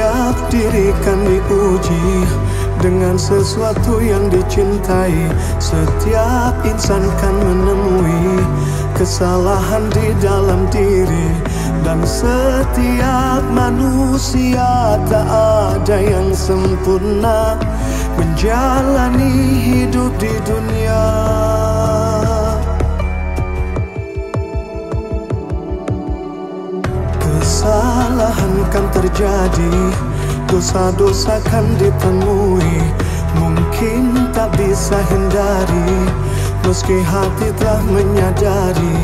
akan diuji dengan sesuatu yang dicintai. Setiap insan kan menemui kesalahan di dalam diri. Dan setiap manusia tak ada yang sempurna Menjalani hidup di dunia kan terjadi. Dosa-dosa kan ditemui Mungkin tak bisa hindari. Meski hati telah menyadari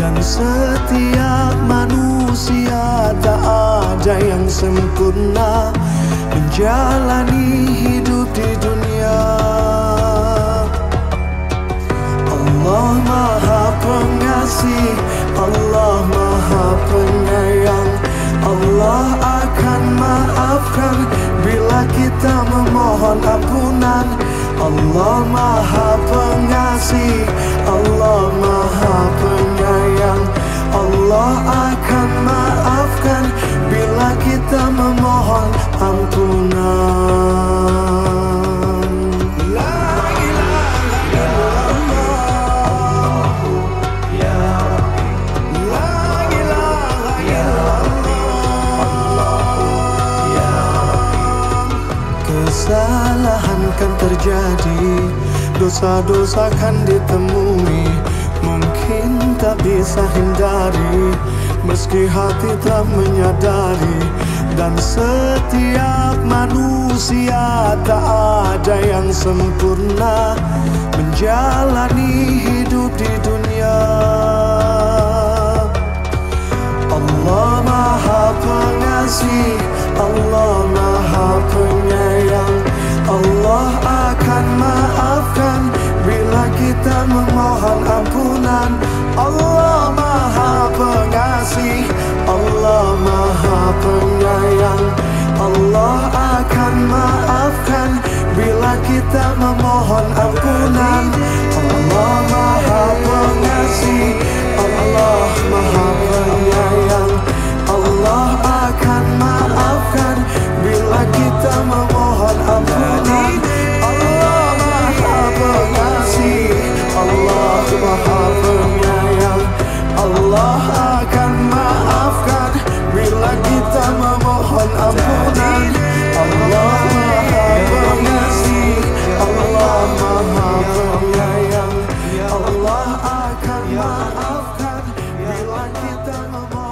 Dan setiap manusia tak ada yang sempurna Menjalani hidup di dunia Allah maha pengasih Allah maha penyayang Allah akan maafkan Bila kita memohon ampunan La ilaha illallah Ya La ilaha illallah Kesalahan kan terjadi. Dosa-dosa kan ditemui Mungkin tak bisa hindari. Meski hati tak menyadari Dan setiap manusia tak ada yang sempurna Menjalani hidup di dunia. Allah maha pengasih Allah maha penyayang kita memohon ampunan Can't